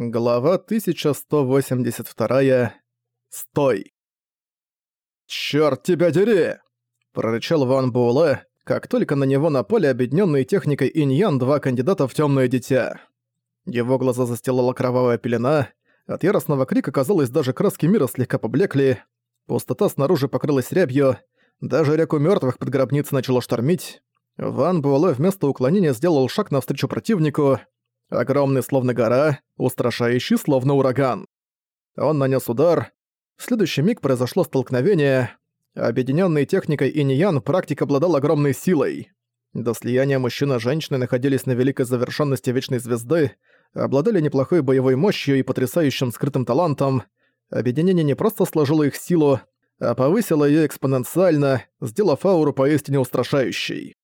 Глава 1182. Стой! «Чёрт тебя дери!» – прорычал Ван Буэлэ, как только на него напали объединённые техникой Иньян два кандидата в тёмное дитя. Его глаза застилала кровавая пелена, от яростного крика, казалось, даже краски мира слегка поблекли, пустота снаружи покрылась рябью, даже реку мёртвых под гробницей начало штормить. Ван Буэлэ вместо уклонения сделал шаг навстречу противнику – Огромный словно гора, устрашающий словно ураган. Он нанес удар. В следующий миг произошло столкновение. Объединенный техникой Иньян практик обладал огромной силой. До слияния мужчина и женщины находились на великой завершенности Вечной Звезды, обладали неплохой боевой мощью и потрясающим скрытым талантом. Объединение не просто сложило их силу, а повысило ее экспоненциально, сделав ауру поистине устрашающей.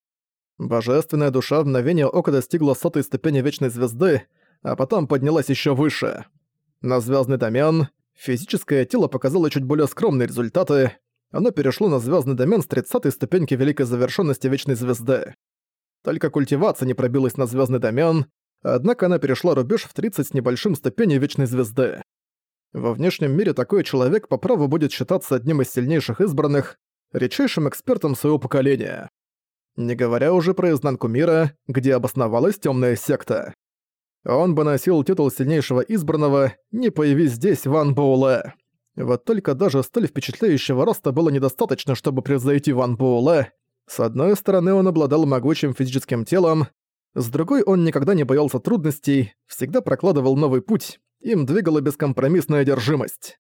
Божественная душа в мгновение ока достигла сотой ступени Вечной Звезды, а потом поднялась еще выше. На звездный домен физическое тело показало чуть более скромные результаты, оно перешло на звездный домен с 30 ступеньки Великой Завершенности Вечной Звезды. Только культивация не пробилась на звездный домен, однако она перешла рубеж в 30 с небольшим ступеней Вечной Звезды. Во внешнем мире такой человек по праву будет считаться одним из сильнейших избранных, редчайшим экспертом своего поколения не говоря уже про изнанку мира, где обосновалась темная секта. Он бы носил титул сильнейшего избранного, не появись здесь Ван Боуле. Вот только даже столь впечатляющего роста было недостаточно, чтобы превзойти Ван Боуле. С одной стороны, он обладал могучим физическим телом, с другой, он никогда не боялся трудностей, всегда прокладывал новый путь, им двигала бескомпромиссная одержимость.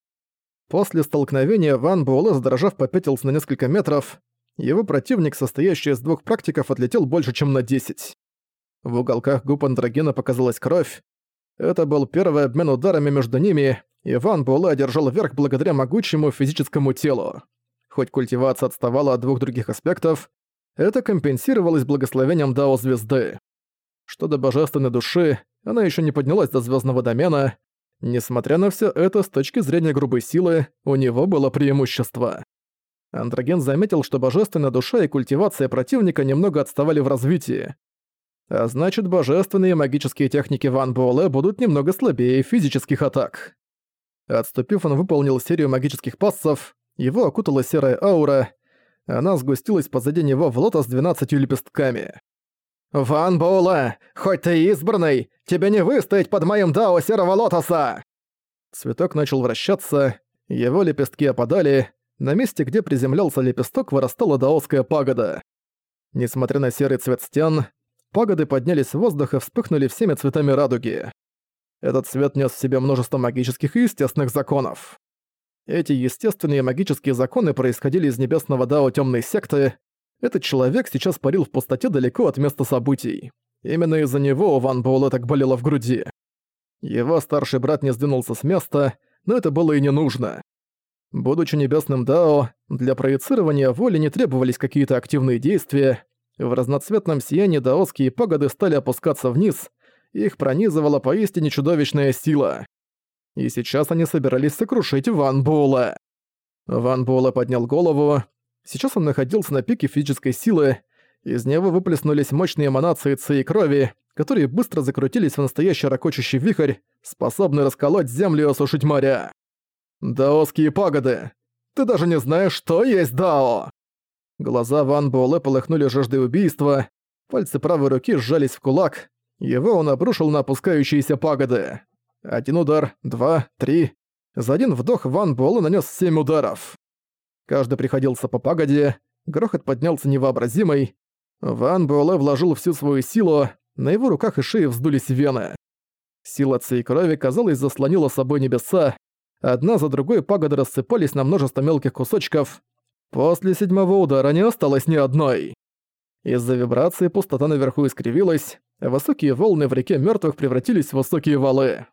После столкновения Ван Буэлэ, задрожав, попятился на несколько метров, его противник, состоящий из двух практиков, отлетел больше, чем на 10. В уголках губ андрогена показалась кровь. Это был первый обмен ударами между ними, и Ван Буэлэ одержал верх благодаря могучему физическому телу. Хоть культивация отставала от двух других аспектов, это компенсировалось благословением Дао Звезды. Что до божественной души, она еще не поднялась до звездного домена. Несмотря на все это, с точки зрения грубой силы, у него было преимущество. Андроген заметил, что божественная душа и культивация противника немного отставали в развитии. А значит, божественные магические техники Ван Буэлэ будут немного слабее физических атак. Отступив, он выполнил серию магических пассов, его окутала серая аура, она сгустилась позади него в лотос с двенадцатью лепестками. «Ван Буэлэ, хоть ты избранный, тебе не выстоять под моим дао серого лотоса!» Цветок начал вращаться, его лепестки опадали, на месте, где приземлялся лепесток, вырастала даосская пагода. Несмотря на серый цвет стен, пагоды поднялись в воздух и вспыхнули всеми цветами радуги. Этот цвет нес в себе множество магических и естественных законов. Эти естественные магические законы происходили из небесного дао темной секты. Этот человек сейчас парил в пустоте далеко от места событий. Именно из-за него у Ван Буэлэ так болело в груди. Его старший брат не сдвинулся с места, но это было и не нужно. Будучи небесным Дао, для проецирования воли не требовались какие-то активные действия. В разноцветном сиянии даосские пагоды стали опускаться вниз, их пронизывала поистине чудовищная сила. И сейчас они собирались сокрушить Ван Була. Ван Була поднял голову. Сейчас он находился на пике физической силы. Из него выплеснулись мощные эманации ци и крови, которые быстро закрутились в настоящий ракочущий вихрь, способный расколоть землю и осушить моря. «Даосские пагоды! Ты даже не знаешь, что есть Дао!» Глаза Ван Буэлэ полыхнули жаждой убийства, пальцы правой руки сжались в кулак, его он обрушил на опускающиеся пагоды. Один удар, два, три. За один вдох Ван Буэлэ нанес семь ударов. Каждый приходился по пагоде, грохот поднялся невообразимый. Ван Буэлэ вложил всю свою силу, на его руках и шее вздулись вены. Сила ци крови, казалось, заслонила собой небеса, Одна за другой пагоды рассыпались на множество мелких кусочков. После седьмого удара не осталось ни одной. Из-за вибрации пустота наверху искривилась, а высокие волны в реке мертвых превратились в высокие валы.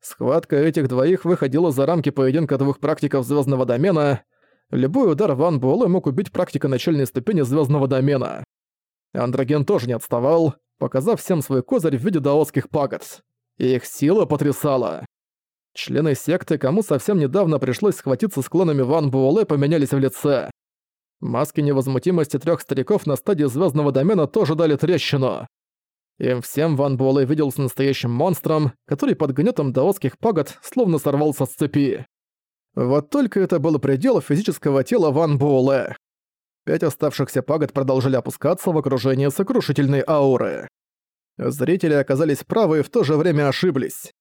Схватка этих двоих выходила за рамки поединка двух практиков звездного домена. Любой удар Ван Буэлэ мог убить практика начальной ступени звездного домена. Андроген тоже не отставал, показав всем свой козырь в виде даосских пагод. Их сила потрясала. Члены секты, кому совсем недавно пришлось схватиться с клонами Ван Буэлэ, поменялись в лице. Маски невозмутимости трех стариков на стадии звездного домена тоже дали трещину. Им всем Ван Буэлэ виделся настоящим монстром, который под гнетом даосских пагод словно сорвался с цепи. Вот только это был предел физического тела Ван Буэлэ. Пять оставшихся пагод продолжили опускаться в окружении сокрушительной ауры. Зрители оказались правы и в то же время ошиблись.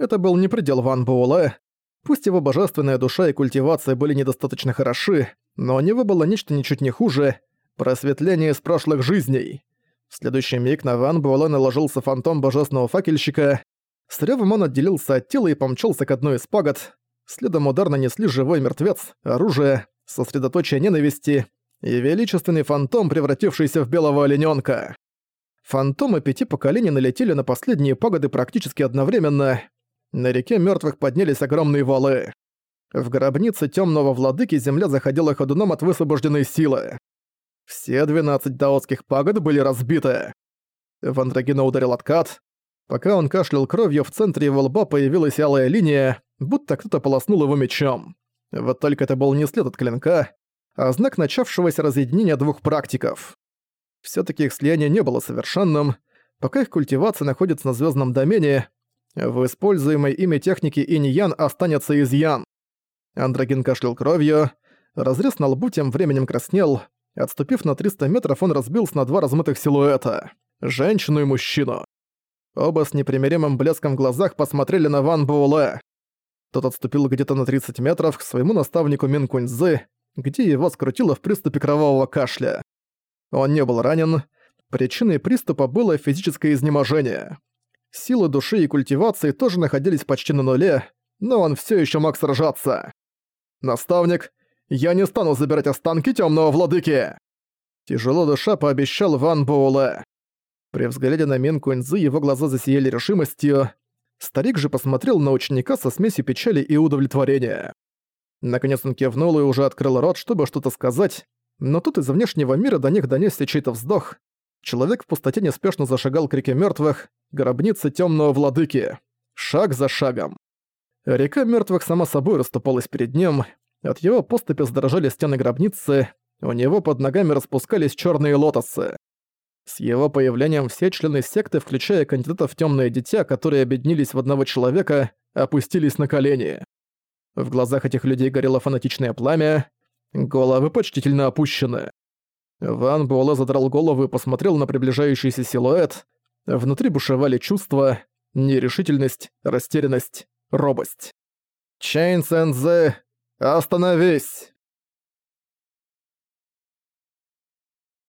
Это был не предел Ван Буэлэ. Пусть его божественная душа и культивация были недостаточно хороши, но у него было нечто ничуть не хуже — просветление из прошлых жизней. В следующий миг на Ван Буэлэ наложился фантом божественного факельщика. С рёвом он отделился от тела и помчался к одной из пагод. Следом удар нанесли живой мертвец, оружие, сосредоточие ненависти и величественный фантом, превратившийся в белого оленёнка. Фантомы пяти поколений налетели на последние пагоды практически одновременно. На реке мертвых поднялись огромные валы. В гробнице темного владыки земля заходила ходуном от высвобожденной силы. Все 12 даотских пагод были разбиты. Вандрагина ударил откат. Пока он кашлял кровью, в центре его лба появилась алая линия, будто кто-то полоснул его мечом. Вот только это был не след от клинка, а знак начавшегося разъединения двух практиков. Всё-таки их слияние не было совершенным, пока их культивация находится на звёздном домене, в используемой ими технике инь-ян останется изъян. Андрогин кашлял кровью, разрез на лбу тем временем краснел, отступив на 300 метров он разбился на два размытых силуэта — женщину и мужчину. Оба с непримиримым блеском в глазах посмотрели на Ван Буэлэ. Тот отступил где-то на 30 метров к своему наставнику Мин Куньзы, где его скрутило в приступе кровавого кашля. Он не был ранен. Причиной приступа было физическое изнеможение. Силы души и культивации тоже находились почти на нуле, но он все еще мог сражаться. «Наставник, я не стану забирать останки темного владыки!» Тяжело душа пообещал Ван Буэлэ. При взгляде на Мин Куньзы его глаза засияли решимостью. Старик же посмотрел на ученика со смесью печали и удовлетворения. Наконец он кивнул и уже открыл рот, чтобы что-то сказать, но тут из внешнего мира до них донесся чей-то вздох. Человек в пустоте неспешно зашагал к реке мертвых, гробнице темного владыки. Шаг за шагом. Река мертвых сама собой расступалась перед ним, от его поступи задрожали стены гробницы, у него под ногами распускались черные лотосы. С его появлением все члены секты, включая кандидатов в темное дитя, которые объединились в одного человека, опустились на колени. В глазах этих людей горело фанатичное пламя, Головы почтительно опущены. Ван Буэлэ задрал голову и посмотрел на приближающийся силуэт. Внутри бушевали чувства, нерешительность, растерянность, робость. «Чейн Сэнзэ, остановись!»